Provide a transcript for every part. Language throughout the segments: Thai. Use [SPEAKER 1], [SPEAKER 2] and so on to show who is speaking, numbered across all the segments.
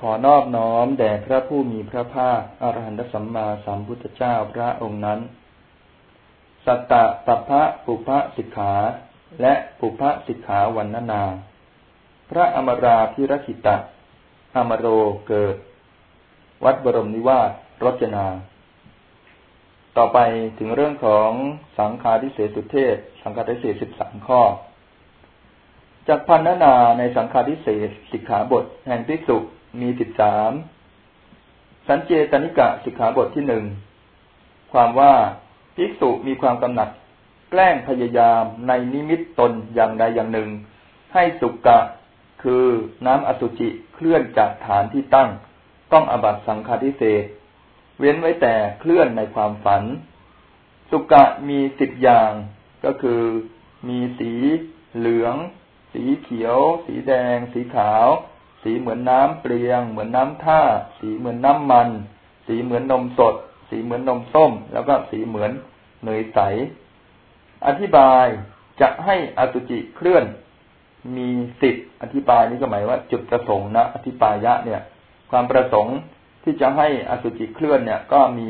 [SPEAKER 1] ขอนอบน้อมแด่พระผู้มีพระภาคอรหันตสัมมาสัมพุทธเจ้าพระองค์นั้น สัตตะปัพพะปุพะสิกขา และปุพะสิกขาวันนา พระอมราพิรคิตะ อมโรเกิด วัดบรมนิวาสรจนา ต่อไปถึงเรื่องของสังฆาทิเศษสุเทศ สังฆาทิเศษสิบสามข้อจากพันนานาในสังฆาทิเศษสิกขาบทแห่งภิกษุ มีสิบสามสันเจตนิกะสิกขาบทที่หนึ่งความว่าภิกษุมีความกำหนัด แกล้งพยายามในนิมิตตนอย่างใดอย่างหนึ่ง ให้สุกะคือน้ำอสุจิเคลื่อนจากฐานที่ตั้ง ต้องอบัตสังฆาทิเศษเว้นไว้แต่เคลื่อนในความฝัน สุกะมีสิบอย่างก็คือมีสีเหลือง สีเขียว สีแดง สีขาว สีเหมือนน้ำเปลียง เหมือนน้ำท่า สีเหมือนน้ำมัน สีเหมือนนมสด สีเหมือนนมส้ม แล้วก็สีเหมือนเนยใส อธิบายจะให้อสุจิเคลื่อน มีสิทธิ์อธิบายนี่ก็หมายว่า จุดประสงค์นะอธิบายะเนี่ย ความประสงค์ที่จะให้อสุจิเคลื่อนเนี่ย ก็มี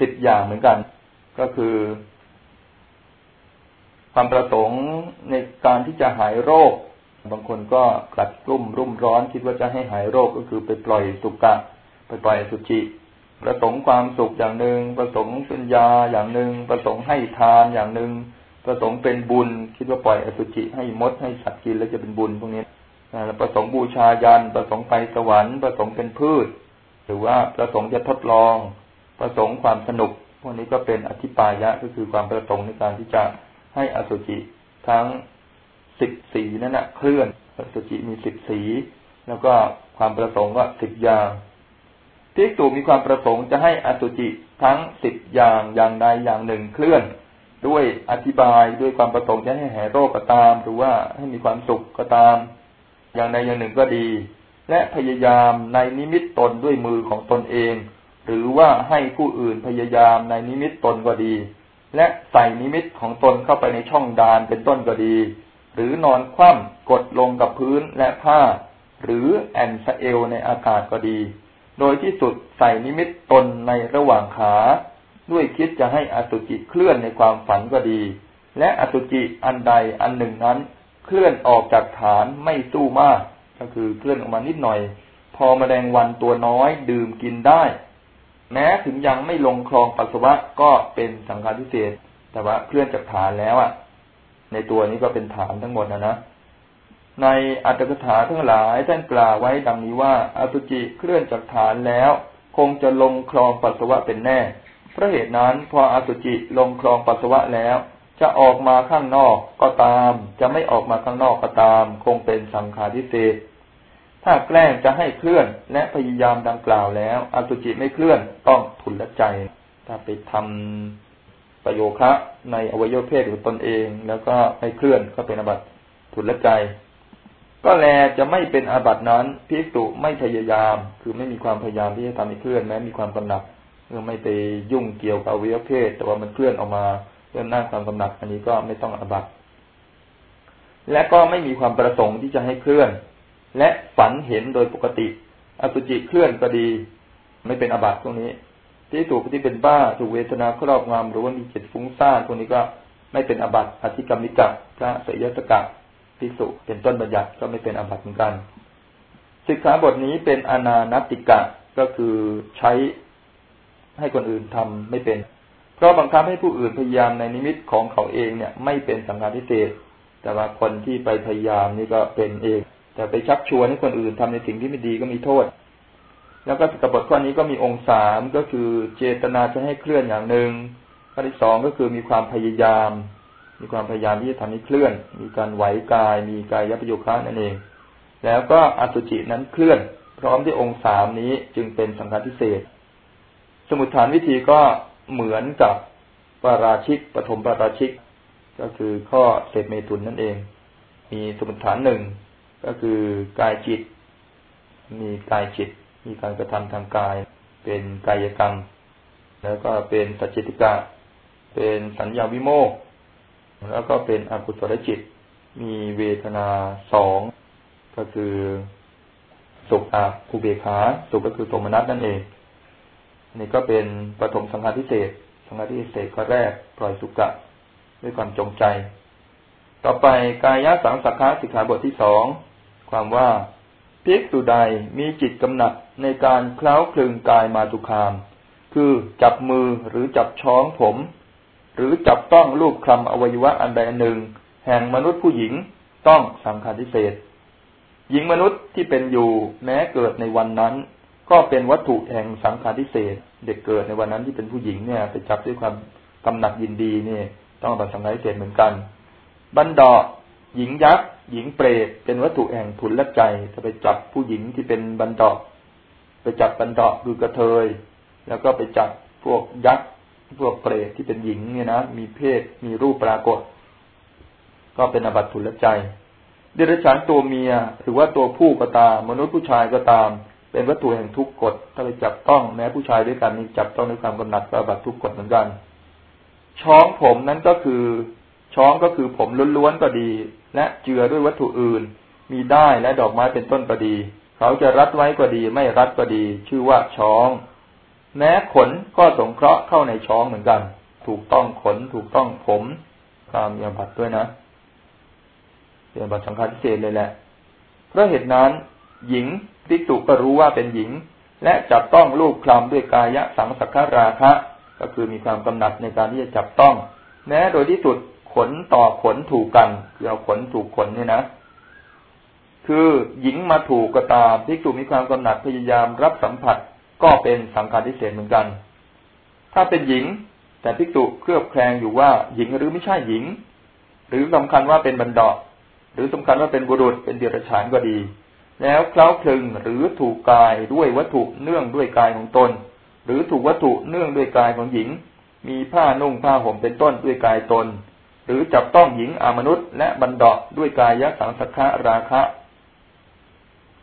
[SPEAKER 1] สิบอย่างเหมือนกัน ก็คือ ความประสงค์ในการที่จะหายโรค บางคนก็กลัดกลุ่มรุ่มร้อนคิดว่าจะให้หายโรคก็คือไปปล่อยสุกะไปปล่อยสุจิประสงค์ความสุขอย่างหนึ่ง ประสงค์สัญญาอย่างหนึ่ง ประสงค์ให้ทานอย่างหนึ่ง ประสงค์เป็นบุญ คิดว่าปล่อยอสุจิให้มดให้สัตว์กินแล้วจะเป็นบุญพวกนี้ประสงค์บูชายัน ประสงค์ไปสวรรค์ ประสงค์เป็นพืช หรือว่าประสงค์จะทดลอง ประสงค์ความสนุก พวกนี้ก็เป็นอธิปายะก็คือความประสงค์ในการที่จะให้อสุจิทั้ง สิบสีนั่นนะเคลื่อนอสุจิมีสิบสี แล้วก็ความประสงค์ก็สิบอย่างภิกษุมีความประสงค์จะให้อสุจิทั้งสิบอย่างอย่างใดอย่างหนึ่งเคลื่อน ด้วยอธิบายด้วยความประสงค์จะให้หายโรคก็ตาม หรือว่าให้มีความสุขก็ตาม อย่างใดอย่างหนึ่งก็ดี และพยายามในนิมิตตนด้วยมือของตนเอง หรือว่าให้ผู้อื่นพยายามในนิมิตตนก็ดี และใส่นิมิตของตนเข้าไปในช่องดาลเป็นต้นก็ดี หรือนอนคว่ำกดลงกับพื้นและผ้า หรือแอ่นสะเอวในอากาศก็ดี โดยที่สุดใส่นิมิตตนในระหว่างขา ด้วยคิดจะให้อสุจิเคลื่อนในความฝันก็ดี และอสุจิอันใดอันหนึ่งนั้น เคลื่อนออกจากฐานไม่สู้มาก ก็คือเคลื่อนออกมานิดหน่อย พอมแมลงวันตัวน้อยดื่มกินได้ แม้ถึงยังไม่ลงคลองปัสสาวะก็เป็นสังฆาทิเศษแต่ว่าเคลื่อนจากฐานแล้วอะ ในตัวนี้ก็เป็นฐานทั้งหมดนะนะในอัตถกถาทั้งหลายท่านกล่าวไว้ดังนี้ว่าอสุจิเคลื่อนจากฐานแล้ว คงจะลงคลองปัสสาวะเป็นแน่เพราะเหตุนั้นพออสุจิลงคลองปัสสาวะแล้ว จะออกมาข้างนอกก็ตาม จะไม่ออกมาข้างนอกก็ตาม คงเป็นสังฆาทิเศษถ้าแกล้งจะให้เคลื่อนและพยายามดังกล่าวแล้ว อสุจิไม่เคลื่อนต้องทุนละใจ ถ้าไปทำ ประโยคะในอวัยวะเพศของตนเอง แล้วก็ไม่เคลื่อนก็เป็นอบัตทุนละใจก็แลจะไม่เป็นอาบัตินั้นพิสุไม่พยายาม คือไม่มีความพยายามที่จะทำให้เคลื่อนแม้มีความกำหนัดเมื่อไม่ไปยุ่งเกี่ยวกับอวัยวะเพศ แต่ว่ามันเคลื่อนออกมาเรื่องหน้าความกำหนัดอันนี้ก็ไม่ต้องอาบัติและก็ไม่มีความประสงค์ที่จะให้เคลื่อน และฝันเห็นโดยปกติ อสุจิเคลื่อนก็ดี ไม่เป็นอบัติตรงนี้ ที่ถูกที่เป็นบ้าถูกเวทนาครอบงำหรือว่ามีจิตฟุ้งซ่านตรงนี้ก็ไม่เป็นอบัติอธิกรรมิกะพระสยสกะพิสุเป็นต้นบัญญัติก็ไม่เป็นอบัติเหมือนกันศึกษาบทนี้เป็นอนานติกะก็คือใช้ให้คนอื่นทำไม่เป็น เพราะบังคับให้ผู้อื่นพยายามในนิมิตของเขาเองเนี่ย ไม่เป็นสังฆาทิเศษแต่ว่าคนที่ไปพยายามนี่ก็เป็นเอง แต่ไปชักชวนให้คนอื่นทำในสิ่งที่ไม่ดีก็มีโทษ แล้วก็สกบทข้อนี้ก็มีองค์สามก็คือเจตนาจะให้เคลื่อนอย่างหนึ่งข้อที่สองก็คือมีความพยายาม มีความพยายามที่จะทำให้เคลื่อน มีการไหวกาย มีกายยับประโยคะนั่นเอง แล้วก็อสุจินั้นเคลื่อน พร้อมด้วยองค์สามนี้จึงเป็นสังฆาทิเศษ สมุทฐานวิธีก็เหมือนกับปาราชิกปฐมปาราชิก ก็คือข้อเศษเมตุนนั่นเอง มีสมุทฐานหนึ่งก็คือกายจิต มีกายจิต มีการกระทำทางกาย เป็นกายกรรม แล้วก็เป็นสัจจิตกะ เป็นสัญญาวิโมกแล้วก็เป็นอกุศลจิต มีเวทนาสองก็คือสุขอาภูเบขาสุขก็คือโทมนัสนั่นเองอันี่ก็เป็นปฐมสังฆาทิเศษสังฆาทิเศษข้อแรกปล่อยสุกะด้วยความจงใจ ต่อไปกายะสังสักขะสิกขาบทที่สองความว่าภิกษุใดมีจิตกำหนัด ในการเคล้าคลึงกายมาตุคาม คือจับมือหรือจับช้องผม หรือจับต้องรูปคลำอวัยวะอันใดอันหนึ่ง แห่งมนุษย์ผู้หญิงต้องสังฆาทิเศษหญิงมนุษย์ที่เป็นอยู่แม้เกิดในวันนั้น ก็เป็นวัตถุแห่งสังขารทิเศษ เด็กเกิดในวันนั้นที่เป็นผู้หญิงเนี่ย ไปจับด้วยความกำหนัดยินดีเนี่ย ต้องตัดสังขารทิเศษเหมือนกันบันดาหญิงยักษ์หญิงเปรตเป็นวัตถุแห่งทุนละใจจะไปจับผู้หญิงที่เป็นบันดา จับบันดาคือกระเทย แล้วก็ไปจับพวกยักษ์พวกเปรตที่เป็นหญิงเนี่ยนะมีเพศมีรูปปรากฏ ก็เป็นอบัตทุละใจเดรัจฉานตัวเมียหรือว่าตัวผู้ก็ตาม มนุษย์ผู้ชายก็ตาม เป็นวัตถุแห่งทุกข์กฎถ้าไปจับต้องแม้ผู้ชายด้วยกันนี่จับต้องด้วยความกำหนัดก็บัตทุกข์กฎเหมือนกัน ช้องผมนั้นก็คือ ช้องก็คือผมล้วนๆก็ดี และเจือด้วยวัตถุอื่น มีได้และดอกไม้เป็นต้นก็ดี เขาจะรัดไว้ก็ดี ไม่รัดก็ดี ชื่อว่าช้อง แม้ขนก็สงเคราะห์เข้าในช้องเหมือนกัน ถูกต้องขนถูกต้องผมตามยาบัตด้วยนะเป็นบัตรสังฆาทิเศษเลยแหละ เพราะเหตุนั้น หญิงภิกษุก็รู้ว่าเป็นหญิง และจับต้องลูกคลำด้วยกายะสังสักขาราคะ ก็คือมีความกำหนัดในการที่จะจับต้อง แม้โดยที่สุดขนต่อขนถูกกันคือเอาขนถูกขนเนี่ยนะ คือหญิงมาถูกก็ตามภิกษุมีความกำหนัดพยายามรับสัมผัสก็เป็นสังฆารทิเศษเหมือนกัน ถ้าเป็นหญิง แต่ภิกษุเครือบแคลงอยู่ว่าหญิงหรือไม่ใช่หญิง หรือสำคัญว่าเป็นบรรดาหรือสำคัญว่าเป็นบุรุษเป็นเดรัจฉานก็ดี แล้วเคล้าคลึงหรือถูกกายด้วยวัตถุเนื่องด้วยกายของตน หรือถูกวัตถุเนื่องด้วยกายของหญิง มีผ้านุ่งผ้าห่มเป็นต้นด้วยกายตน หรือจับต้องหญิงอามนุษย์และบันดาด้วยกายยะสังสักขะราคะ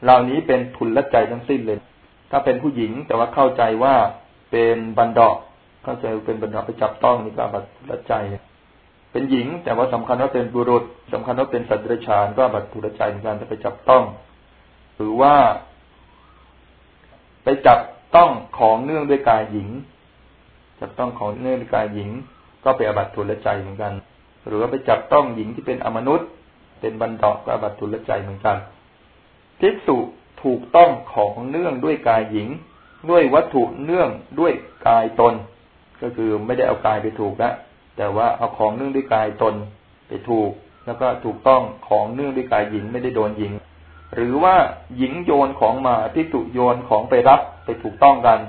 [SPEAKER 1] เหล่านี้เป็นทุนละใจทั้งสิ้นเลย ถ้าเป็นผู้หญิงแต่ว่าเข้าใจว่าเป็นบันดาเข้าใจเป็นบันดาไปจับต้องนี่ก็บัตรละใจ เป็นหญิงแต่ว่าสำคัญว่าเป็นบุรุษสำคัญว่าเป็นสัตว์เดรัจฉานก็บัตรทุรใจในการจะไปจับต้อง หรือว่า ไปจับต้องของเนื่องด้วยกายหญิง จับต้องของเนื่องด้วยกายหญิง ก็เป็นอบัตทุรใจเหมือนกัน หรือว่าไปจับต้องหญิงที่เป็นอมนุษย์ เป็นบรรดาก็อบัตทุรใจเหมือนกัน ภิกษุถูกต้องของเนื่องด้วยกายหญิง ด้วยวัตถุเนื่องด้วยกายตน ก็คือไม่ได้เอากายไปถูกล้วแต่ว่าเอาของเนื่องด้วยกายตนไปถูก แล้วก็ถูกต้องของเนื่องด้วยกายหญิงไม่ได้โดนหญิง หรือว่าหญิงโยนของมาพิจุโยนของไปรับไปถูกต้องกัน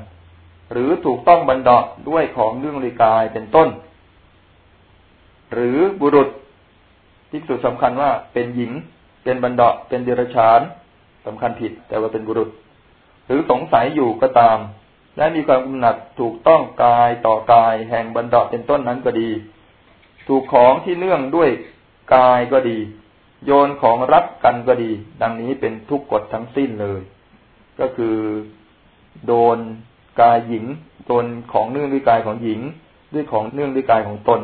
[SPEAKER 1] หรือถูกต้องบรรดาด้วยของเนื่องด้วยกายเป็นต้น หรือบุรุษพิจุสำคัญว่าเป็นหญิง เป็นบรรดาเป็นเดรัจฉาน สำคัญผิดแต่ว่าเป็นบุรุษ หรือสงสัยอยู่ก็ตาม และมีความกำหนัดถูกต้องกายต่อกายแห่งบรรดาเป็นต้นนั้นก็ดี ถูกของที่เนื่องด้วยกายก็ดี โยนของรักกันก็ดี ดังนี้เป็นทุกกฎทั้งสิ้นเลย ก็คือ โดนกายหญิงโดนของเนื่องด้วยกายของหญิง ด้วยของเนื่องด้วยกายของตน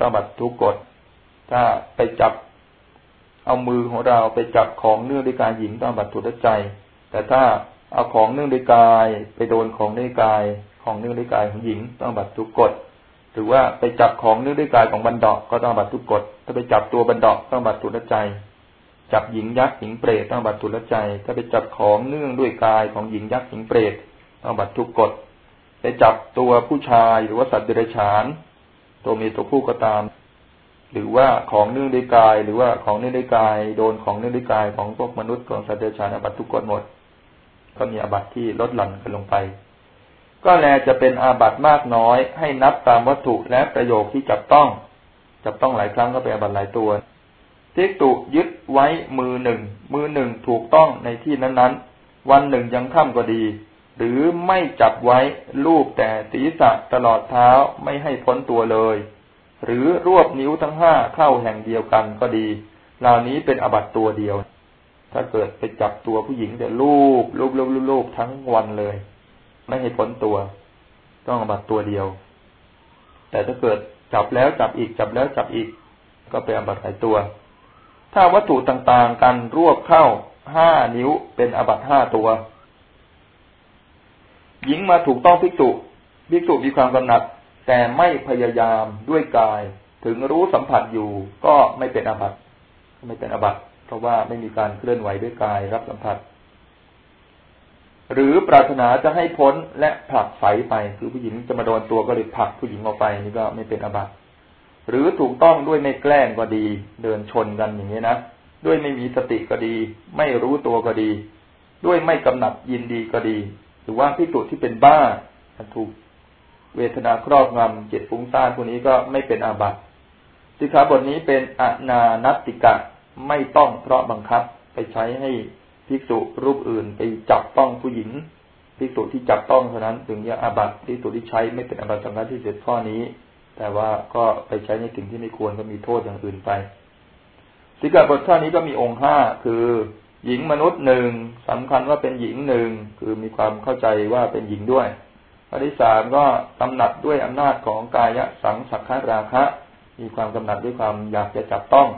[SPEAKER 1] ต้องบัดทุกกฎถ้าไปจับ เอามือของเราไปจับของเนื่องด้วยกายหญิงต้องบัดทุกใจ แต่ถ้าเอาของเนื่องด้วยกาย ไปโดนของด้วยกาย ของเนื่องด้วยกายของหญิงต้องบัตรทุกกฎหรือว่าไปจับของเนื่องด้วยกายของบรรดาก็ต้องบัตรทุกกฎถ้าไปจับตัวบรรดาต้องบัตรทุลใจ จับหญิงยักษ์หญิงเปรตต้องบัตรทุลใจ ถ้าไปจับของเนื่องด้วยกายของหญิงยักษ์หญิงเปรตต้องบัตรทุกกฎไปจับตัวผู้ชายหรือว่าสัตว์เดรัจฉาน ตัวมีตัวผู้ก็ตาม หรือว่าของเนื่องด้วยกาย หรือว่าของเนื่องด้วยกาย โดนของเนื่องด้วยกายของพวกมนุษย์ของสัตว์เดรัจฉานบัตทุกกฎหมด ก็มีอาบัตที่ลดหลั่นกันลงไป ก็แลจะเป็นอาบัตมากน้อย ให้นับตามวัตถุและประโยคที่จับต้อง จับต้องหลายครั้งก็เป็นอาบัตหลายตัวทิกตุยึดไว้มือหนึ่ง มือหนึ่งถูกต้องในที่นั้นๆ วันหนึ่งยังค่ำก็ดี หรือไม่จับไว้ลูบแต่ศีรษะตลอดเท้าไม่ให้พ้นตัวเลย หรือรวบนิ้วทั้งห้าเข้าแห่งเดียวกันก็ดีเหล่านี้เป็นอบัตตัวเดียว ถ้าเกิดไปจับตัวผู้หญิงเดี๋ยวลูบลูบลูบลูบทั้งวันเลย ไม่ให้พ้นตัว ต้องอบัตตัวเดียว แต่ถ้าเกิดจับแล้วจับอีก จับแล้วจับอีก ก็ไปอบัตหลายตัว ถ้าวัตถุต่างๆกันรวบเข้าห้านิ้วเป็นอบัตห้าตัว หญิงมาถูกต้องภิกษุภิกษุมีความกำหนัด แต่ไม่พยายามด้วยกาย ถึงรู้สัมผัสอยู่ ก็ไม่เป็นอาบัตไม่เป็นอาบัตเพราะว่าไม่มีการเคลื่อนไหวด้วยกายรับสัมผัส หรือปรารถนาจะให้พ้นและผลักไสไป คือผู้หญิงจะมาโดนตัวก็เลยผลักผู้หญิงออกไปนี่ก็ไม่เป็นอาบัติหรือถูกต้องด้วยไม่แกล้งก็ดี เดินชนกันอย่างนี้นะด้วยไม่มีสติก็ดี ไม่รู้ตัวก็ดี ด้วยไม่กำหนัดยินดีก็ดี หรือว่าพิจุที่เป็นบ้าถูก เวทนาครอบงำเจ็ดฟุ้งซ่านพวกนี้ก็ไม่เป็นอาบัติสิกขาบทนี้เป็นอนานัตติกะไม่ต้องเพราะบังคับไปใช้ให้ภิกษุรูปอื่นไปจับต้องผู้หญิงภิกษุที่จับต้องเท่านั้นถึงจะอาบัติภิกษุที่ใช้ไม่เป็นอาบัติสังฆที่เสร็จข้อนี้ แต่ว่าก็ไปใช้ในสิ่งที่ไม่ควรก็มีโทษอย่างอื่นไปสิกขาบทข้อนี้ก็มีองค์ห้าคือหญิงมนุษย์หนึ่งสำคัญว่าเป็นหญิงหนึ่งคือมีความเข้าใจว่าเป็นหญิงด้วย ข้อที่สามก็กำหนัดด้วยอำนาจของกายสังสักขราคะ มีความกำหนัดด้วยความอยากจะจับต้อง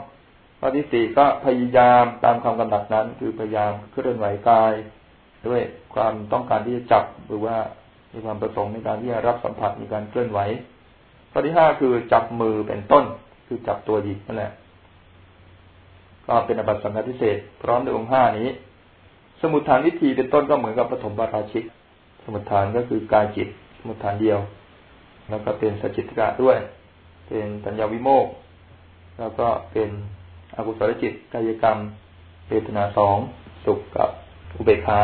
[SPEAKER 1] ข้อที่สี่ก็พยายามตามความกำหนัดนั้น คือพยายามเคลื่อนไหวกาย ด้วยความต้องการที่จะจับหรือว่ามีความประสงค์ในการที่จะรับสัมผัสมีการเคลื่อนไหว ข้อที่ห้าคือจับมือเป็นต้น คือจับตัวหยิกนั่นแหละก็เป็นอบัตสังฆทิเศษพร้อมด้วยองค์ห้านี้ สมุทฐานวิธีเป็นต้นก็เหมือนกับปฐมบาราชิก มุทฐานก็คือกายจิตสมุทฐานเดียว แล้วก็เป็นสจิตกะด้วย เป็นปัญญาวิโมกแล้วก็เป็นอกุศลจิตกายกรรมเวทนาสองสุขกับอุเบกขา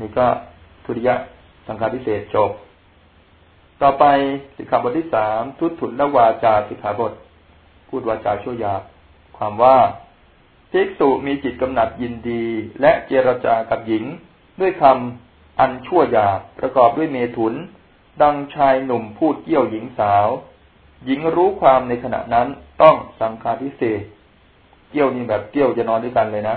[SPEAKER 1] นี่ก็ทุติยสังขาพิเศษจบ ต่อไปสิกขาบทที่สามทุตถุนละวาจาสิกขาบท พูดวาจาชั่วยาความว่าภิกษุมีจิตกำหนัดยินดี และเจรจากับหญิง ด้วยคำ อันชั่วยาประกอบด้วยเมถุน ดังชายหนุ่มพูดเกี่ยวหญิงสาว หญิงรู้ความในขณะนั้นต้องสังฆาทิเศษเกี่ยวนี่แบบเกี่ยวจะนอนด้วยกันเลยนะ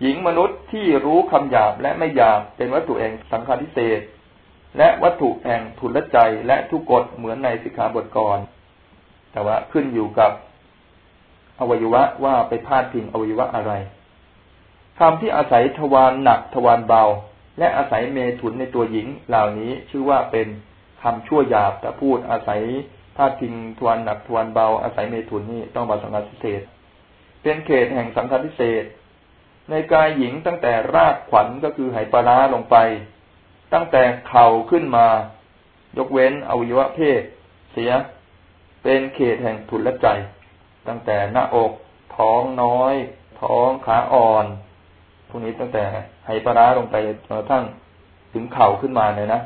[SPEAKER 1] หญิงมนุษย์ที่รู้คำหยาบและไม่หยาบเป็นวัตถุแห่งสังฆาทิเศษและวัตถุแห่งทุนละใจและทุกกฎเหมือนในสิกขาบทก่อน แต่ว่าขึ้นอยู่กับอวัยวะว่าไปพาดพิงอวัยวะอะไรคำที่อาศัยทวารหนักทวารเบา และอาศัยเมถุนในตัวหญิง เหล่านี้ชื่อว่าเป็นคำชั่วหยาบแต่พูดอาศัยถ้าทิงทวนหนักทวนเบาอาศัยเมถุนนี่ต้องบาสังฆพิเศษ เป็นเขตแห่งสังฆพิเศษ ในกายหญิงตั้งแต่รากขวัญก็คือไหปลาลงไป ตั้งแต่เข่าขึ้นมา ยกเว้นอวัยวะเพศ เสีย เป็นเขตแห่งทุนและใจ ตั้งแต่หน้าอก ท้องน้อย ท้องขาอ่อน วกนี้ตั้งแต่ไหปลาลงไปจนกระทั่งถึงเข่าขึ้นมาเนี่ยนะ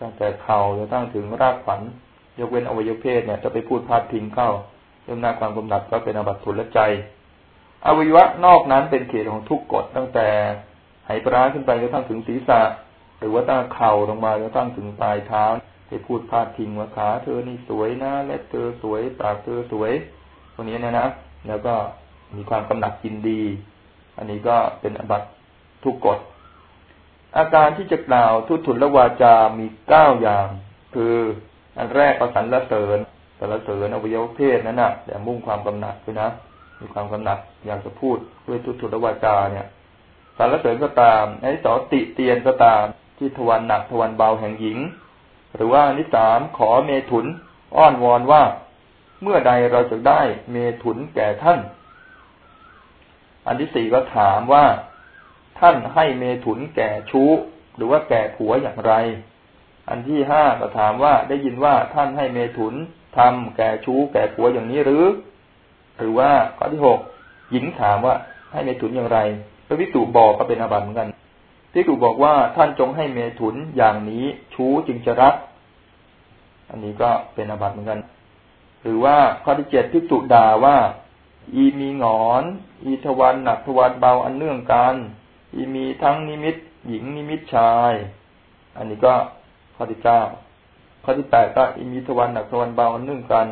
[SPEAKER 1] ตั้งแต่เข่าจนกระทั่งถึงรากขวัญยกเว้นอวัยวะเพศเนี่ยจะไปพูดพาดพิงเข้าเรื่องหน้าความกำหนัดก็เป็นอบัตทุลใจ อวัยวะนอกนั้นเป็นเขตของทุกกฎตั้งแต่ไหปราขึ้นไปจนกระทั้งถึงศีรษะ หรือว่าตั้งเข่าลงมาจนทั้งถึงปลายเท้าไปพูดพาดพิงว่าขาเธอนี่สวยนะเล็บเธอสวยปากเธอสวย ตรงนี้เนี่ยนะแล้วก็มีความกำหนัดกินดี อันนี้ก็เป็นอบัตทุกกฎ อาการที่จะกล่าวทุตุลวาจา มีเก้าอย่าง คืออันแรกก็สรรเสริญสรรเสริญอวัยวะเพศนั้นน่ะ แต่มุ่งความกำหนัดด้วยนะ มีความกำหนัดอยากจะพูดด้วยทุตุลวาจาเนี่ยสรรเสริญก็ตามในสอติเตียนก็ตามที่ทวันหนักทวันเบาแห่งหญิง หรือว่านิสามขอเมถุน อ้อนวอนว่า เมื่อใดเราจะได้เมถุนแก่ท่าน อันที่สี่ก็ถามว่าท่านให้เมถุนแก่ชู้ หรือว่าแก่ผัวอย่างไร อันที่ห้าก็ถามว่าได้ยินว่าท่านให้เมถุนทำแก่ชู้ แก่ผัวอย่างนี้หรือ หรือว่าข้อที่หกหญิงถามว่าให้เมถุนอย่างไรพระวิสุบอกก็เป็นอาบัติเหมือนกันพิสุบอกว่าท่านจงให้เมถุนอย่างนี้ ชู้จึงจะรัก อันนี้ก็เป็นอาบัติเหมือนกัน หรือว่าข้อที่เจ็ดพิสุด่าว่า อีมีหงอน อีทวันหนักทวันเบาอันเนื่องกัน อีมีทั้งนิมิต หญิงนิมิตชาย อันนี้ก็ข้อที่เก้าข้อที่แปดก็อิมีทวันหนักทวันเบาอันึ่องกัน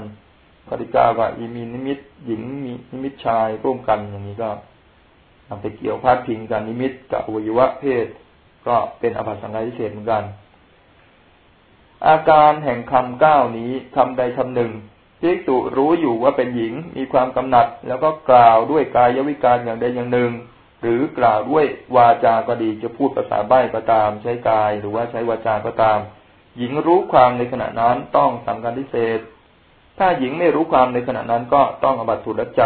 [SPEAKER 1] ข้อที่เก้าก็อิมีนิมิต หญิงมีนิมิตชายร่วมกันอย่างนี้ก็นำไปเกี่ยวพาดพิงกันนิมิตกับอวัยวะเพศ ก็เป็นอภัสสังฆาทิเศษเหมือนกัน อาการแห่งคำเก้านี้คำใดคำหนึ่ง ที่ตุรู้อยู่ว่าเป็นหญิงมีความกำหนัด แล้วก็กล่าวด้วยกายวิการอย่างใดอย่างหนึ่ง หรือกล่าวด้วยวาจาก็ดีจะพูดภาษาใบ้ก็ตาม ใช้กายหรือว่าใช้วาจาก็ตาม หญิงรู้ความในขณะนั้นต้องสังการทิเศษ ถ้าหญิงไม่รู้ความในขณะนั้นก็ต้องอบัตทุลใจ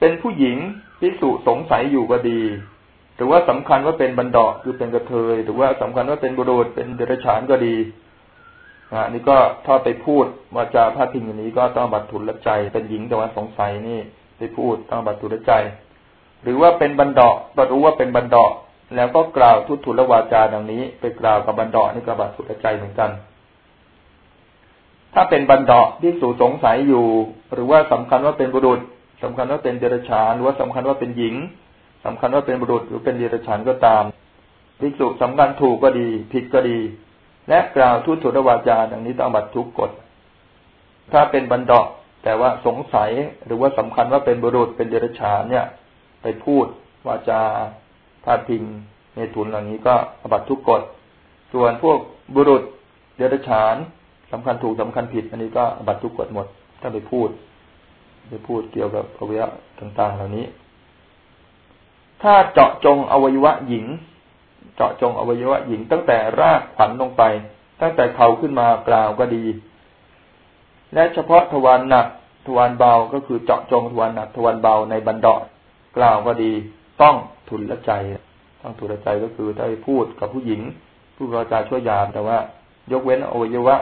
[SPEAKER 1] เป็นผู้หญิงพิสุสงสัยอยู่ก็ดีหรือว่าสำคัญว่าเป็นบรรดาคือเป็นกระเทย หรือว่าสำคัญว่าเป็นบุรุษเป็นเดรัจฉานก็ดี นะนี่ก็ถ้าไปพูดวาจาพาดพิงอย่างนี้ก็ต้องบัตรทุนละใจ เป็นหญิงแต่ว่าสงสัยนี่ไปพูดต้องบัตรทุนละใจ หรือว่าเป็นบรรดาก็รู้ว่าเป็นบรรดาแล้วก็กล่าวทุตทุลวาจาดังนี้ ไปกล่าวกับบรรดานี่ก็บัตรทุนละใจเหมือนกัน ถ้าเป็นบรรดาที่สู่สงสัยอยู่ หรือว่าสำคัญว่าเป็นบุรุษสำคัญว่าเป็นเดรัจฉานหรือว่าสำคัญว่าเป็นหญิงสำคัญว่าเป็นบุรุษหรือเป็นเดรัจฉานก็ตามภิกษุสำคัญถูกก็ดี ผิดก็ดี และกล่าวทุตุรวาจาดังนี้ต้องบัตรทุกกฎถ้าเป็นบันดาแต่ว่าสงสัยหรือว่าสำคัญว่าเป็นบุรุษเป็นเดรัจฉานเนี่ย ไปพูดวาจาพาพิงเมตุนเหล่านี้ก็บัตรทุกกฎส่วนพวกบุรุษเดรัจฉานสำคัญถูกสำคัญผิด อันนี้ก็บัตรทุกกฎหมด ถ้าไปพูดไปพูดเกี่ยวกับอวัยวะต่างๆ เหล่านี้ ถ้าเจาะจงอวัยวะหญิง เจาะจงอวัยวะหญิงตั้งแต่รากขวัญลงไป ตั้งแต่เขาขึ้นมากล่าวก็ดี และเฉพาะทวารหนักทวารเบาก็คือเจาะจงทวารหนักทวารเบาในบรรดากล่าวก็ดี ต้องทุนละใจ ต้องทุนละใจก็คือถ้าไปพูดกับผู้หญิง ผู้กระจาช่วยยามแต่ว่า ยกเว้นอวัยวะ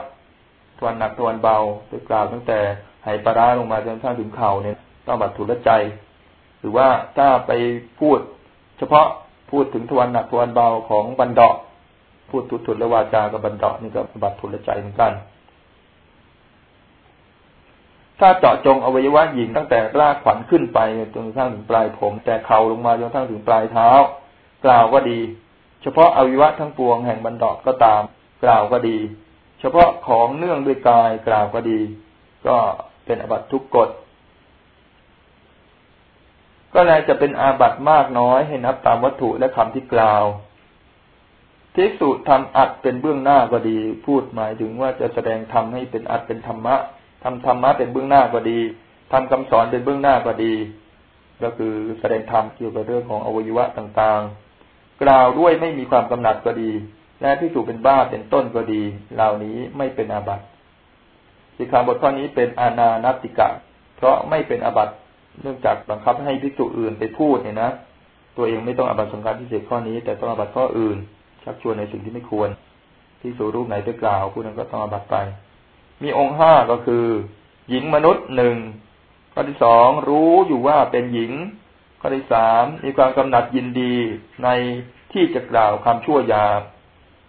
[SPEAKER 1] ทวารหนักทวารเบาไปกล่าวตั้งแต่ไหปลาร้าลงมาจนถึงเข่าเนี่ยต้องบัดทุนละใจ หรือว่าถ้าไปพูด เฉพาะ พูดถึงทวนหนักทวนเบาของบันดาพูดทุตุและวาจากับบันดานี่ก็บัตรทุลใจเหมือนกัน ถ้าเจาะจงอวัยวะหญิงตั้งแต่รากขวัญขึ้นไปจนกระทั่งถึงปลายผม แต่เข่าลงมาจนกระทั่งถึงปลายเท้า กล่าวก็ดี เฉพาะอวัยวะทั้งปวงแห่งบรรดาก็ตาม กล่าวก็ดี เฉพาะของเนื่องด้วยกายกล่าวก็ดี ก็เป็นอบัตทุกกฎ ก็เลยจะเป็นอาบัตมากน้อยให้นับตามวัตถุและคำที่กล่าวทิสุทำอัดเป็นเบื้องหน้าก็ดี พูดหมายถึงว่าจะแสดงธรรมให้เป็นอัดเป็นธรรมะทำธรรมะเป็นเบื้องหน้าก็ดีทำคำสอนเป็นเบื้องหน้าก็ดี ก็คือแสดงธรรมเกี่ยวกับเรื่องของอวัยวะต่างๆ กล่าวด้วยไม่มีความกำหนัดก็ดี และที่สูเป็นบ้าเป็นต้นก็ดี เหล่านี้ไม่เป็นอาบัติสิกขาบทข้อนี้เป็นอาณานัตติกะ เพราะไม่เป็นอาบัติ เนื่องจากบังคับให้ภิกษุอื่นไปพูดเนี่ยนะตัวเองไม่ต้องอบัตสงการพิเศษข้อนี้ แต่ต้องอบัตข้ออื่น ชักชวนในสิ่งที่ไม่ควรภิกษุรูปไหนไปกล่าวผู้นั้นก็ต้องอบัตไป มีองค์ห้าก็คือ หญิงมนุษย์หนึ่งข้อที่สองรู้อยู่ว่าเป็นหญิง ข้อที่สามมีความกำหนัดยินดีในที่จะกล่าวคำชั่วยาบ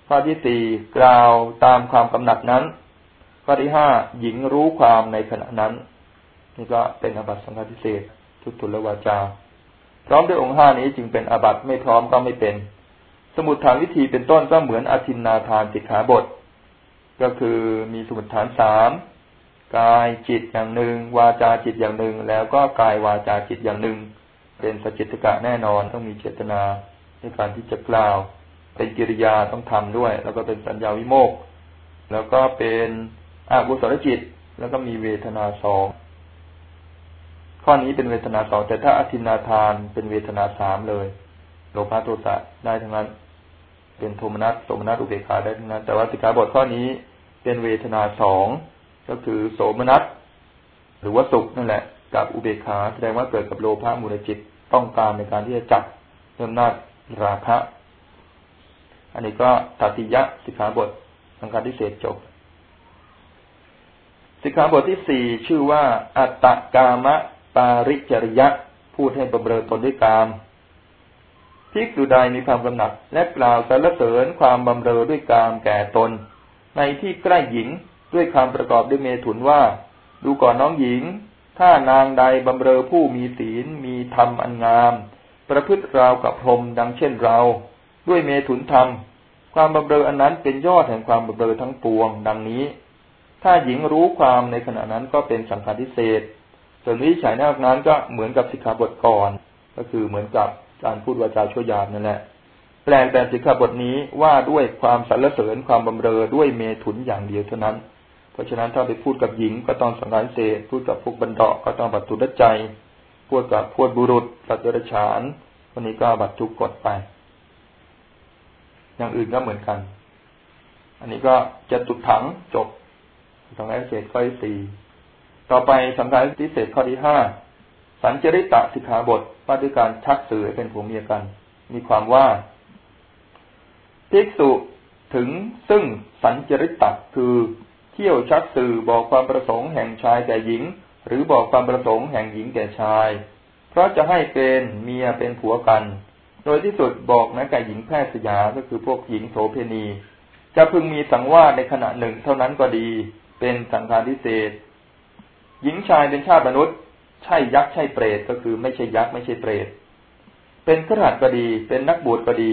[SPEAKER 1] ข้อที่สี่กล่าวตามความกำหนัดนั้น ข้อที่ห้าหญิงรู้ความในขณะนั้น นี่ก็เป็นอาบัติสังฆทิเศษทุตุลวาจา พร้อมด้วยองค์ห้านี้จึงเป็นอาบัติไม่พร้อมก็ไม่เป็น สมุดฐานวิธีเป็นต้นก็เหมือนอธินนาทานสิกขาบท ก็คือมีสมุดฐานสามกายจิตอย่างหนึ่ง วาจาจิตอย่างหนึ่ง แล้วก็กายวาจาจิตอย่างหนึ่ง เป็นสจิตกะแน่นอนต้องมีเจตนาในการที่จะกล่าว เป็นกิริยาต้องทำด้วย แล้วก็เป็นสัญญาวิโมกแล้วก็เป็นอากุศลจิต แล้วก็มีเวทนาสอง ข้อนี้เป็นเวทนาสองแต่ถ้าอธินาทานเป็นเวทนาสามเลย โลภะโทสะได้ทั้งนั้น เป็นโทมนัสโสมนัสอุเบกขาได้ทั้งนั้น แต่ว่าสิกขาบทข้อนี้เป็นเวทนาสองก็คือโสมนัสหรือว่าสุขนั่นแหละ กับอุเบกขาแสดงว่าเกิดกับโลภะมูลจิตต้องการในการที่จะจับเริ่มนาจราคะ อันนี้ก็ตัติยะสิกขาบทสังการที่เศษจบสิกขาบทที่สี่ชื่อว่า อัตตกามะ ปาริจริยะ พูดให้บำเรอตนด้วยกามภิกษุใดมีความกำหนัดและกล่าวสรรเสริญความบำเรอด้วยกามแก่ตน ในที่ใกล้หญิงด้วยคำประกอบด้วยเมถุนว่า ดูก่อนน้องหญิง ถ้านางใดบำเรอผู้มีศีลมีธรรมอันงาม ประพฤติราวกับพรมดังเช่นเรา ด้วยเมถุนธรรม ความบำเรออันนั้นเป็นยอดแห่งความบำเรอทั้งปวง ดังนี้ ถ้าหญิงรู้ความในขณะนั้นก็เป็นสังฆาทิเศษ ส่วนวิจัยนอกนั้นก็เหมือนกับสิกขาบทก่อน ก็คือเหมือนกับการพูดวาจาชั่วยามนั่นแหละแปลงแต่สิกขาบทนี้ว่าด้วยความสรรเสริญความบำเรอด้วยเมถุนอย่างเดียวเท่านั้น เพราะฉะนั้นถ้าไปพูดกับหญิงก็ต้องสังการเศษพูดกับพวกบรรดาก็ต้องปัตตุรใจพูดกับพูดบุรุษสัตว์เดรัจฉานวันนี้ก็บัตรทุกกฎไป อย่างอื่นก็เหมือนกัน อันนี้ก็จะตุดถังจบสังขารเศษข้อสี่ ต่อไปสังขารพิเศษข้อที่ห้าสัญจริตะสิกขาบทว่าด้วยการชักสื่อเป็นผัวเมียกัน มีความว่าภิกษุถึงซึ่งสัญจริตะคือเที่ยวชักสื่อบอกความประสงค์แห่งชายแก่หญิง หรือบอกความประสงค์แห่งหญิงแก่ชาย เพราะจะให้เป็นเมียเป็นผัวกัน โดยที่สุดบอกแม้แก่หญิงแพทย์สยาก็คือพวกหญิงโสเพณี จะพึงมีสังวาสในขณะหนึ่งเท่านั้นก็ดี เป็นสังฆาทิเศษ หญิงชายเป็นชาติมนุษย์ ใช่ยักษ์ใช่เปรตก็คือไม่ใช่ยักษ์ไม่ใช่เปรต เป็นขราดก็ดีเป็นนักบวชก็ดี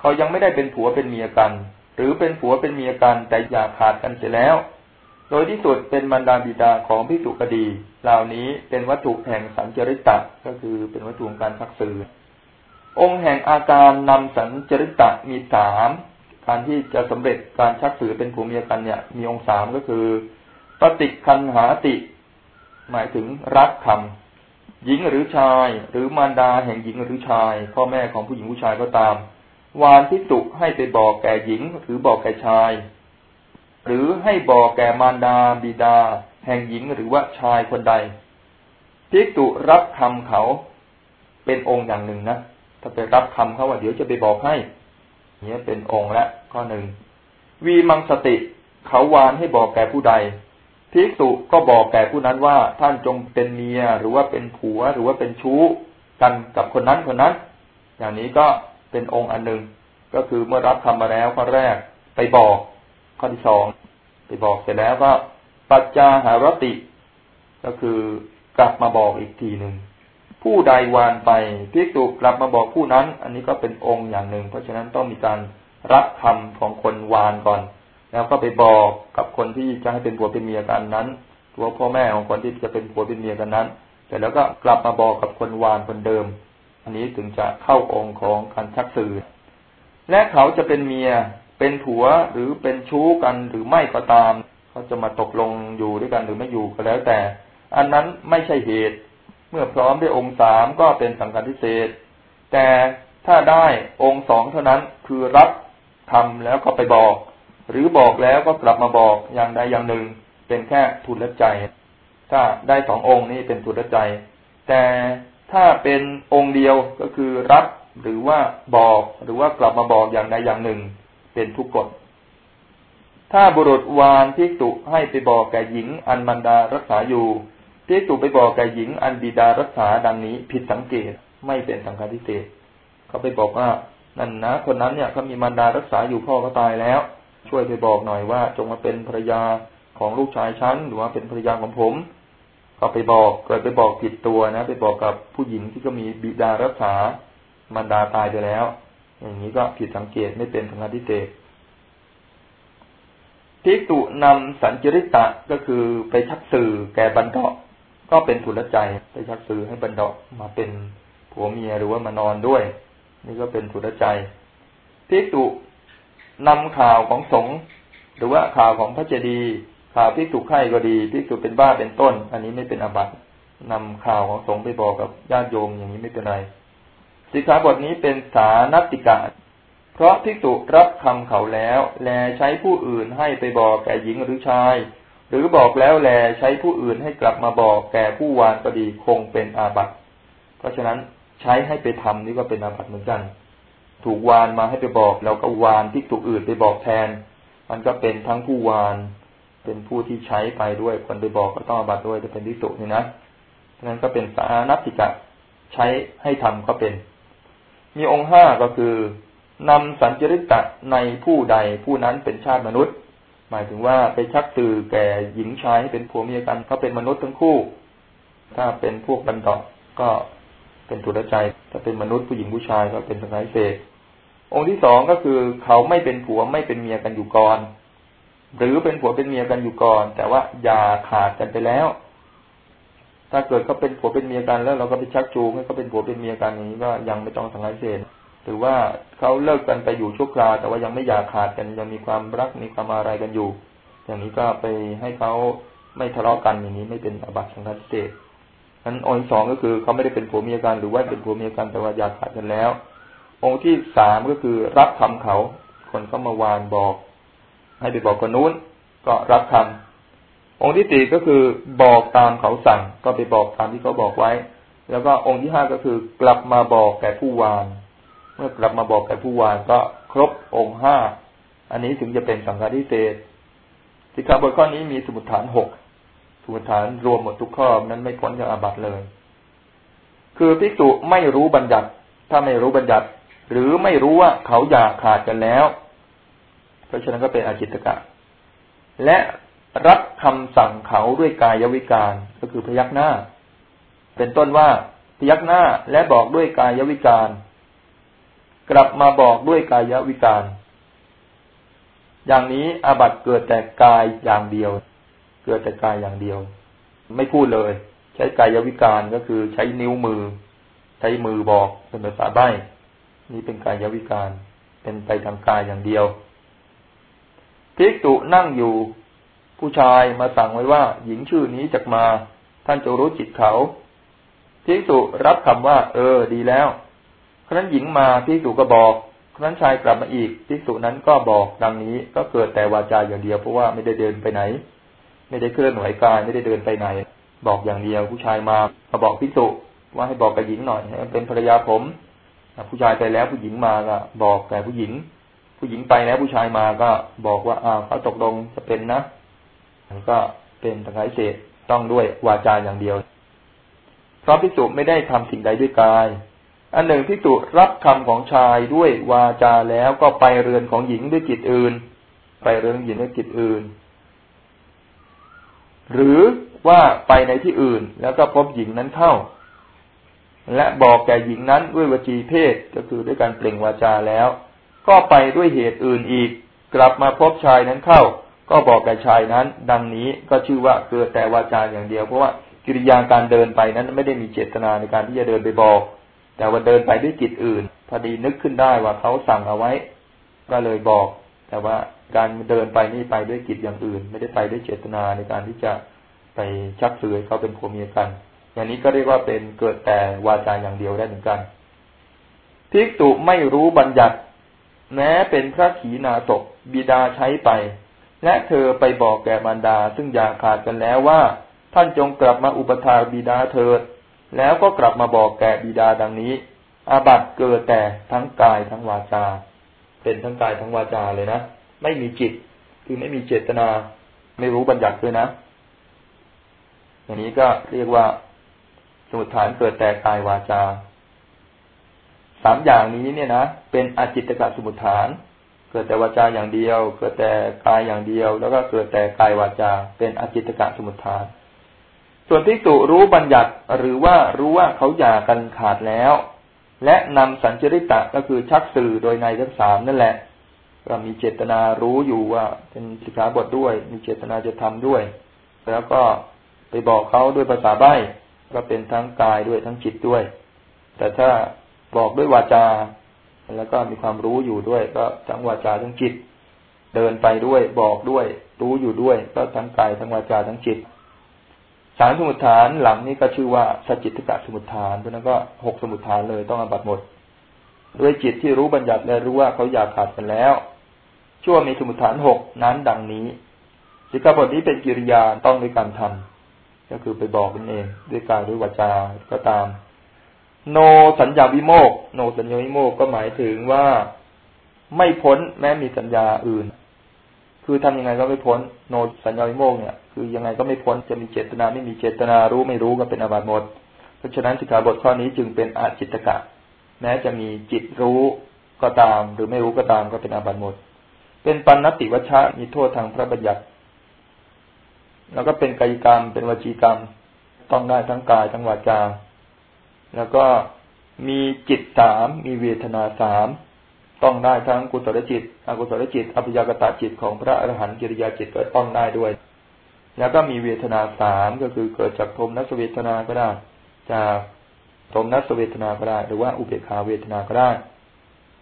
[SPEAKER 1] เขายังไม่ได้เป็นผัวเป็นเมียกัน หรือเป็นผัวเป็นเมียกันแต่อย่าขาดกันเสียแล้ว โดยที่สุดเป็นมารดาบิดาของพิสุกดี เหล่านี้เป็นวัตถุแห่งสัญจริตะก็คือเป็นวัตถุของการชักสื่อองค์แห่งอาการนำสัญจริตะมีสามการที่จะสำเร็จการชักสื่อเป็นผัวเมียกันเนี่ย มีองค์สามก็คือปฏิคันหาติ หมายถึงรักคำหญิงหรือชาย หรือมารดาแห่งหญิงหรือชาย พ่อแม่ของผู้หญิงผู้ชายก็ตาม วานพิสุให้ไปบอกแก่หญิงหรือบอกแก่ชาย หรือให้บอกแก่มารดาบิดา แห่งหญิงหรือว่าชายคนใดภิกษุรับคำเขาเป็นองค์อย่างหนึ่งนะถ้าไปรับคำเขาว่าเดี๋ยวจะไปบอกให้เนี้ยเป็นองค์ละข้อหนึ่งวีมังสติเขาวานให้บอกแก่ผู้ใด ภิกษุก็บอกแก่ผู้นั้นว่าท่านจงเป็นเมียหรือว่าเป็นผัวหรือว่าเป็นชู้กันกับคนนั้นคนนั้น อย่างนี้ก็เป็นองค์อันหนึ่งก็คือเมื่อรับคำมาแล้วข้อแรกไปบอกข้อที่สองไปบอกเสร็จแล้วก็ปัจจาหารติ ก็คือกลับมาบอกอีกทีหนึ่งผู้ใดวานไปพิจุกลับมาบอกผู้นั้น อันนี้ก็เป็นองค์อย่างหนึ่ง เพราะฉะนั้นต้องมีการรับคำของคนวานก่อน แล้วก็ไปบอกกับคนที่จะให้เป็นผัวเป็นเมียกันนั้น ตัวพ่อแม่ของคนที่จะเป็นผัวเป็นเมียกันนั้น แต่แล้วก็กลับมาบอกกับคนวานคนเดิม อันนี้ถึงจะเข้าองค์ของการชักสื่อและเขาจะเป็นเมียเป็นผัวหรือเป็นชู้กันหรือไม่ก็ตาม เขาจะมาตกลงอยู่ด้วยกันหรือไม่อยู่ก็แล้วแต่ อันนั้นไม่ใช่เหตุ เมื่อพร้อมด้วยองค์สามก็เป็นสังกัดพิเศษ แต่ถ้าได้องค์สองเท่านั้นคือรับทำแล้วก็ไปบอก หรือบอกแล้วก็กลับมาบอกอย่างใดอย่างหนึ่ง เป็นแค่ทุนละใจ ถ้าได้สององค์นี้เป็นทุนละใจ แต่ถ้าเป็นองค์เดียวก็คือรับหรือว่าบอกหรือว่ากลับมาบอกอย่างใดอย่างหนึ่ง เป็นทุกกฎถ้าบุรุษวานพิกตุให้ไปบอกแก่หญิงอันมันดารักษาอยู่พิกตุไปบอกแก่หญิงอันบิดารักษาดังนี้ผิดสังเกตไม่เป็นสังฆาทิเศษเขาไปบอกว่านั่นนะคนนั้นเนี่ยเขามีมันดารักษาอยู่พ่อก็ตายแล้ว ช่วยไปบอกหน่อยว่าจงมาเป็นภรรยาของลูกชายฉันหรือว่าเป็นภรรยาของผม ก็ไปบอกเกิดไปบอกผิดตัวนะ ไปบอกกับผู้หญิงที่ก็มีบิดารักษามันดาตายไปแล้ว อย่างนี้ก็ผิดสังเกตไม่เป็นสังฆทิเศษภิกษุนำสัญจริตะก็คือไปชักสื่อแก่บรรดาก็เป็นถุลลัจจัยไปชักสื่อให้บรรดามาเป็นผัวเมียหรือว่ามานอนด้วย นี่ก็เป็นถุลลัจจัย ภิกษุ นำข่าวของสงฆ์หรือว่าข่าวของพระเจดีย์ข่าวภิกษุไข้ก็ดีภิกษุเป็นบ้าเป็นต้น อันนี้ไม่เป็นอาบัตินำข่าวของสงฆ์ไปบอกกับญาติโยมอย่างนี้ไม่เป็นไรสิกขาบทนี้เป็นสาณัตติกะเพราะภิกษุรับคำเขาแล้ว แลใช้ผู้อื่นให้ไปบอกแก่หญิงหรือชาย หรือบอกแล้วแลใช้ผู้อื่นให้กลับมาบอกแก่ผู้วานก็ดีคงเป็นอาบัติเพราะฉะนั้นใช้ให้ไปทำนี่ก็เป็นอาบัติเหมือนกัน ถูกวานมาให้ไปบอกแล้วก็วานภิกษุอื่นไปบอกแทน มันก็เป็นทั้งผู้วาน เป็นผู้ที่ใช้ไปด้วยคนไปบอกก็ต้องอาบัตด้วยจะเป็นภิกษุนี่นะนั้นก็เป็นสานติกะใช้ให้ทำก็เป็น มีองค์ห้าก็คือนำสัญจริตะในผู้ใดผู้นั้นเป็นชาติมนุษย์ หมายถึงว่าไปชักตื่อแก่หญิงชายให้เป็นผัวเมียกันเขาเป็นมนุษย์ทั้งคู่ ถ้าเป็นพวกบันดอกก็เป็นถุรใจถ้าเป็นมนุษย์ผู้หญิงผู้ชายก็เป็นสายเศษ องค์ที่สองก็คือเขาไม่เป็นผัวไม่เป็นเมียกันอยู่ก่อน หรือเป็นผัวเป็นเมียกันอยู่ก่อน แต่ว่าอย่าขาดกันไปแล้ว ถ้าเกิดเขาเป็นผัวเป็นเมียกันแล้ว เราก็ไปชักจูงให้เขาเป็นผัวเป็นเมียกันอย่างนี้ก็ยังไม่ต้องสังหารเศษหรือว่าเขาเลิกกันไปอยู่ชั่วคราวแต่ว่ายังไม่อยากขาดกันยังมีความรักมีความอะไรกันอยู่ อย่างนี้ก็ไปให้เขาไม่ทะเลาะกันอย่างนี้ไม่เป็นอบัติสังฆเศษนั้นองค์สองก็คือเขาไม่ได้เป็นผัวเมียกันหรือว่าเป็นผัวเมียกันแต่ว่าอยากขาดกันแล้ว องค์ที่สามก็คือรับคำเขา คนเขามาวานบอก ให้ไปบอกคนนู้น ก็รับคำองค์ที่สี่ก็คือบอกตามเขาสั่ง ก็ไปบอกตามที่เขาบอกไว้ แล้วก็องค์ที่ห้าก็คือกลับมาบอกแก่ผู้วาน เมื่อกลับมาบอกแก่ผู้วานก็ครบองค์ห้าอันนี้ถึงจะเป็นสังฆาทิเศษสิกขาบทข้อนี้มีสมุดฐานหกสมุดฐานรวมหมดทุกข้อนั้นไม่พ้นจากอาบัติเลย คือภิกษุไม่รู้บัญญัติ ถ้าไม่รู้บัญญัติ หรือไม่รู้ว่าเขาอยากขาดกันแล้ว เพราะฉะนั้นก็เป็นอาจิตกะ และรับคำสั่งเขาด้วยกายวิการก็คือพยักหน้า เป็นต้นว่าพยักหน้าและบอกด้วยกายวิการ กลับมาบอกด้วยกายวิการ อย่างนี้อาบัตเกิดแต่กายอย่างเดียว เกิดแต่กายอย่างเดียว ไม่พูดเลย ใช้กายวิการก็คือใช้นิ้วมือ ใช้มือบอกเป็นภาษาใบ้ นี่เป็นกายวิการ เป็นไปทางกายอย่างเดียวภิกษุนั่งอยู่ ผู้ชายมาสั่งไว้ว่า หญิงชื่อนี้จะมา ท่านจะรู้จิตเขาภิกษุรับคำว่า เออ ดีแล้ว ครั้นหญิงมาภิกษุก็บอกนั้นชายกลับมาอีกภิกษุนั้นก็บอกดังนี้ ก็เกิดแต่วาจาอย่างเดียวเพราะว่าไม่ได้เดินไปไหน ไม่ได้เคลื่อนไหวกายไม่ได้เดินไปไหน บอกอย่างเดียวผู้ชายมามาบอกภิกษุว่าให้บอกกับหญิงหน่อยเป็นภรรยาผม ผู้ชายไปแล้วผู้หญิงมาก็บอกแก่ผู้หญิง ผู้หญิงไปแล้วผู้ชายมาก็บอกว่าอ้าวเขาตกลงจะเป็นนะมันก็เป็นทางายเศษต้องด้วยวาจาอย่างเดียวเพราะภิกษุไม่ได้ทำสิ่งใดด้วยกาย อันหนึ่งพิจุรับคำของชายด้วยวาจาแล้วก็ไปเรือนของหญิงด้วยจิตอื่น ไปเรือนหญิงด้วยจิตอื่น หรือว่าไปในที่อื่นแล้วก็พบหญิงนั้นเข้า และบอกแก่หญิงนั้นด้วยวจีเพศก็คือด้วยการเปล่งวาจาแล้ว ก็ไปด้วยเหตุอื่นอีก กลับมาพบชายนั้นเข้า ก็บอกแก่ชายนั้น ดังนี้ก็ชื่อว่าเกิดแต่วาจาอย่างเดียว เพราะว่ากิริยาการเดินไปนั้นไม่ได้มีเจตนาในการที่จะเดินไปบอก แต่ว่าเดินไปด้วยจิตอื่น พอดีนึกขึ้นได้ว่าเขาสั่งเอาไว้ ก็เลยบอก แต่ว่าการเดินไปนี่ไปด้วยจิตอย่างอื่น ไม่ได้ไปด้วยเจตนาในการที่จะไปชักสื่อเขาเป็นผัวเมียกัน อย่างนี้ก็เรียกว่าเป็นเกิดแต่วาจาอย่างเดียวได้เหมือนกันภิกษุไม่รู้บัญญัติ แม้เป็นพระขีณาศพบิดาใช้ไป และเธอไปบอกแก่มารดา ซึ่งอยากขาดกันแล้วว่า ท่านจงกลับมาอุปถาบิดาเถิด แล้วก็กลับมาบอกแก่บิดาดังนี้ อาบัตเกิดแต่ทั้งกายทั้งวาจา เป็นทั้งกายทั้งวาจาเลยนะไม่มีจิต คือไม่มีเจตนา ไม่รู้บัญญัติด้วยนะอย่างนี้ก็เรียกว่า สมุทฐานเกิดแต่กายวาจาสามอย่างนี้เนี่ยนะเป็นอจิตตกะสมุทฐาน เกิดแต่วาจาอย่างเดียว เกิดแต่กายอย่างเดียว แล้วก็เกิดแต่กายวาจา เป็นอจิตตกะสมุทฐาน ส่วนภิกษุรู้บัญญัติหรือว่ารู้ว่าเขาหย่ากันขาดแล้ว และนำสัญจริตะก็คือชักสื่อโดยในทั้งสามนั่นแหละ ก็มีเจตนารู้อยู่ว่าเป็นสิกขาบทด้วย มีเจตนาจะทำด้วย แล้วก็ไปบอกเขาด้วยภาษาใบ้ ก็เป็นทั้งกายด้วยทั้งจิตด้วย แต่ถ้าบอกด้วยวาจา แล้วก็มีความรู้อยู่ด้วย ก็ทั้งวาจาทั้งจิต เดินไปด้วยบอกด้วย รู้อยู่ด้วย ก็ทั้งกายทั้งวาจาทั้งจิตสารสมุทฐานหลังนี้ก็ชื่อว่าสจิตตกะสมุทฐานเพราะนั้นก็หกสมุทฐานเลยต้องอบัตหมด ด้วยจิตที่รู้บัญญัติและรู้ว่าเขาอยากขาดกันแล้ว ชั่วมีสมุทฐานหกนั้นดังนี้สิกขาบทนี้เป็นกิริยาต้องด้วยการทำ ก็คือไปบอกกันเองด้วยกายด้วยวาจาก็ตาม โนสัญญาวิโมกโนสัญญาวิโมกก็หมายถึงว่าไม่พ้นแม้มีสัญญาอื่น คือทำยังไงก็ไม่พ้น โนสัญญาวิโมกเนี่ย คือยังไงก็ไม่พ้นจะมีเจตนาไม่มีเจตนารู้ไม่รู้ก็เป็นอาบัติหมด เพราะฉะนั้นสิกขาบทข้อนี้จึงเป็นอาจิตกะ แม้จะมีจิตรู้ก็ตาม หรือไม่รู้ก็ตามก็เป็นอาบัติหมด เป็นปันนติวัชชะมีโทษทางพระบัญญัติ แล้วก็เป็นกายกรรม เป็นวจีกรรม ต้องได้ทั้งกายทั้งวาจา แล้วก็มีจิตสามมีเวทนาสามต้องได้ทั้งกุศลจิต อกุศลจิตอภิยากตาจิตของพระอรหันต์กิริยาจิตก็ต้องได้ด้วย แล้วก็มีเวทนาสามก็คือเกิดจากพรมนัสเวทนาก็ได้ จากพรมนัสเวทนาก็ได้ หรือว่าอุเบกขาเวทนาก็ได้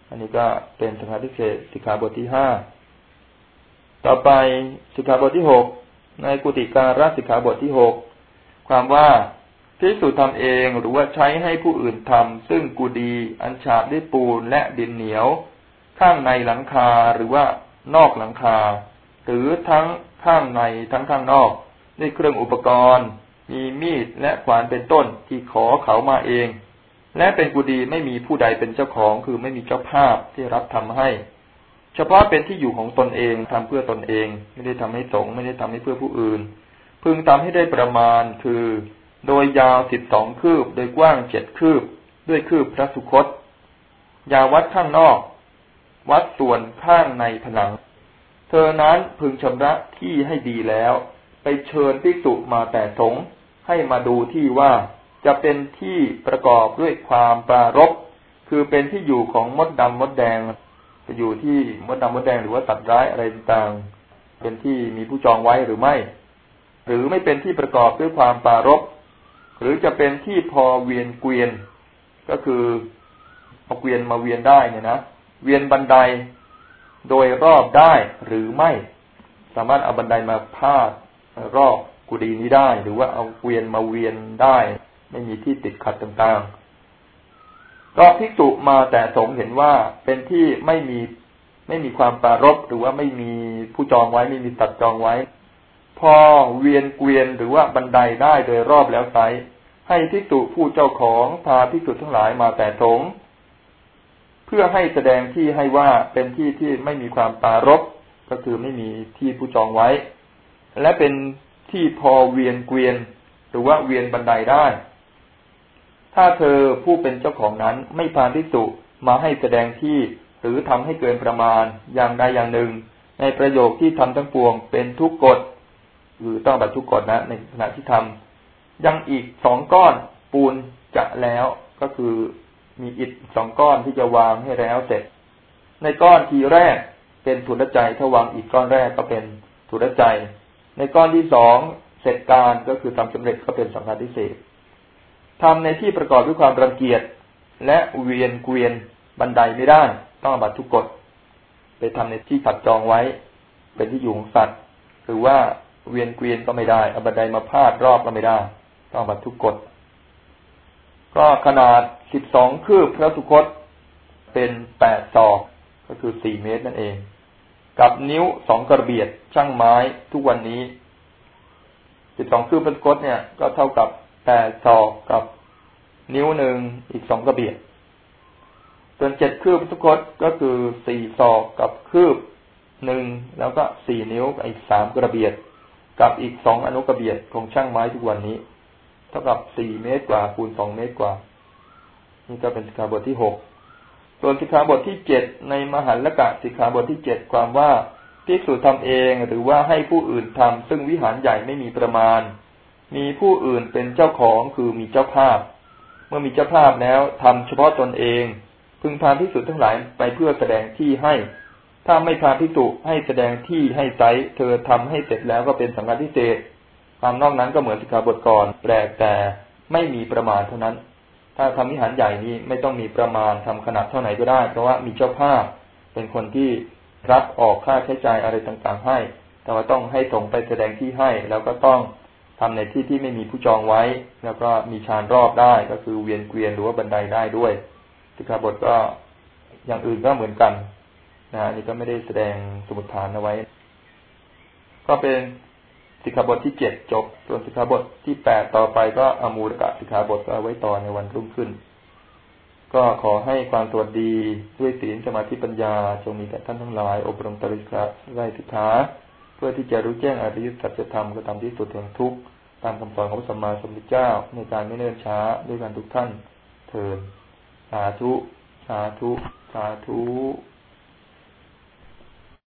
[SPEAKER 1] อันนี้ก็เป็นสังฆาทิเศษสิกขาบทที่ห้าต่อไปสิกขาบทที่หก ในกุติการัสิกขาบทที่หกความว่าพิสูจน์ทำเองหรือว่าใช้ให้ผู้อื่นทำซึ่งกุดีอันฉาบด้วยปูนและดินเหนียว ข้างในหลังคาหรือว่านอกหลังคา หรือทั้งข้างในทั้งข้างนอกด้วยเครื่องอุปกรณ์ มีมีดและขวานเป็นต้นที่ขอเขามาเอง และเป็นกุดีไม่มีผู้ใดเป็นเจ้าของคือไม่มีเจ้าภาพที่รับทำให้ เฉพาะเป็นที่อยู่ของตนเองทำเพื่อตนเอง ไม่ได้ทำให้สงไม่ได้ทำให้เพื่อผู้อื่น พึงทำให้ได้ประมาณคือ โดยยาวสิบสองคืบ โดยกว้างเจ็ดคืบ ด้วยคืบพระสุคต ยาวัดข้างนอก วัดส่วนข้างในผนัง เธอนั้นพึงชำระที่ให้ดีแล้ว ไปเชิญภิกษุมาแต่สงให้มาดูที่ว่าจะเป็นที่ประกอบด้วยความปรารบคือเป็นที่อยู่ของมดดำมดแดง จะอยู่ที่มดดำมดแดงหรือว่าตัดร้ายอะไรต่างๆเป็นที่มีผู้จองไว้หรือไม่ หรือไม่เป็นที่ประกอบด้วยความปารบหรือจะเป็นที่พอเวียนเกวียน ก็คือเอาเกวียนมาเวียนได้เนี่ยนะเวียนบันไดโดยรอบได้หรือไม่ สามารถเอาบันไดมาพาดรอบกุฏินี้ได้ หรือว่าเอาเกวียนมาเวียนได้ ไม่มีที่ติดขัดต่าง ๆก็พิจุมาแต่สงเห็นว่าเป็นที่ไม่มีไม่มีความปรารบหรือว่าไม่มีผู้จองไว้ไม่มีตัดจองไว้ พอเวียนเกวียนหรือว่าบันไดได้โดยรอบแล้วไซให้ทิสุผู้เจ้าของพาทิสุทั้งหลายมาแต่สงเพื่อให้แสดงที่ให้ว่าเป็นที่ที่ไม่มีความปารบก็คือไม่มีที่ผู้จองไว้ และเป็นที่พอเวียนเกวียน หรือว่าเวียนบันไดได้ ถ้าเธอผู้เป็นเจ้าของนั้นไม่พาทิสุมาให้แสดงที่หรือทำให้เกินประมาณอย่างใดอย่างหนึ่ง ในประโยคที่ทำทั้งปวงเป็นทุกกฎคือต้องบัตทุกกฎนะ ในขณะที่ทำยังอีกสองก้อนปูนจะแล้วก็คือมีอิฐสองก้อนที่จะวางให้แล้วเสร็จ ในก้อนทีแรกเป็นถุนใจถ้าวางอีกก้อนแรกก็เป็นถุนใจ ในก้อนที่สองเสร็จการก็คือทำสำเร็จก็เป็นสังฆาทิเศษ ทำในที่ประกอบด้วยความรังเกียจและเวียนเกวียนบันไดไม่ได้ ต้องบัตทุกกฎไปทำในที่ถัดจองไว้ เป็นที่อยู่ของสัตว์ หรือว่าเวียนเกวียนก็ไม่ได้เอาบันไดมาพาดรอบก็ไม่ได้ ต้องบัตทุกกฎก็ขนาดสิบสองคืบพระสุคตเป็นแปดศอกก็คือสี่เมตรนั่นเอง กับนิ้วสองกระเบียดช่างไม้ทุกวันนี้สิบสองคืบพระสุคตเนี่ยก็เท่ากับ แปดศอกกับนิ้วหนึ่งอีกสองกระเบียดส่วนเจ็ดคืบพระสุคตก็คือสี่ศอกกับคืบหนึ่งแล้วก็สี่นิ้วอีกสามกระเบียด กับอีกสองอนุกระเบียดของช่างไม้ทุกวันนี้ เท่ากับสี่เมตรกว่าคูณสองเมตรกว่า นี่ก็เป็นสิกขาบทที่หกส่วนสิกขาบทที่เจ็ดในมหันละกะสิกขาบทที่เจ็ดความว่าภิกษุทำเองหรือว่าให้ผู้อื่นทำซึ่งวิหารใหญ่ไม่มีประมาณ มีผู้อื่นเป็นเจ้าของคือมีเจ้าภาพ เมื่อมีเจ้าภาพแล้วทำเฉพาะตนเอง พึงพาภิกษุทั้งหลายไปเพื่อแสดงที่ให้ ถ้าไม่พาพิจุให้แสดงที่ให้ไซเธอทำให้เสร็จแล้วก็เป็นสังฆาทิเศษความนอกนั้นก็เหมือนสิกขาบทก่อนแปลกแต่ไม่มีประมาณเท่านั้น ถ้าทำวิหารใหญ่นี้ไม่ต้องมีประมาณทำขนาดเท่าไหร่ก็ได้ เพราะว่ามีเจ้าภาพ เป็นคนที่รับออกค่าใช้จ่ายอะไรต่างๆให้ แต่ว่าต้องให้ส่งไปแสดงที่ให้แล้วก็ต้อง ทำในที่ที่ไม่มีผู้จองไว้ แล้วก็มีชานรอบได้ก็คือเวียนเกวียนหรือว่าบันไดได้ด้วยสิกขาบทก็อย่างอื่นก็เหมือนกันนะนี่ก็ไม่ได้แสดงสมุดฐานเอาไว้ ก็เป็นสิกขาบทที่เจ็ดจบ ส่วนสิกขาบทที่แปดต่อไปก็อมูลกะสิกขาบทก็เอาไว้ต่อในวันรุ่งขึ้น ก็ขอให้ความสวัสดีด้วยศีลสมาธิปัญญา จงมีแก่ท่านทั้งหลาย อบรมตริกะไร้ทิฏฐา พื่อที่จะรู้แจ้งอริยสัจธรรมก็ทำที่สุดแห่งทุกข์ตามคำสอนของสัมมาสัมพุทธเจ้าในการไม่เนิ่นช้าด้วยกันทุกท่านเถิดสาธุ สาธุ สาธุ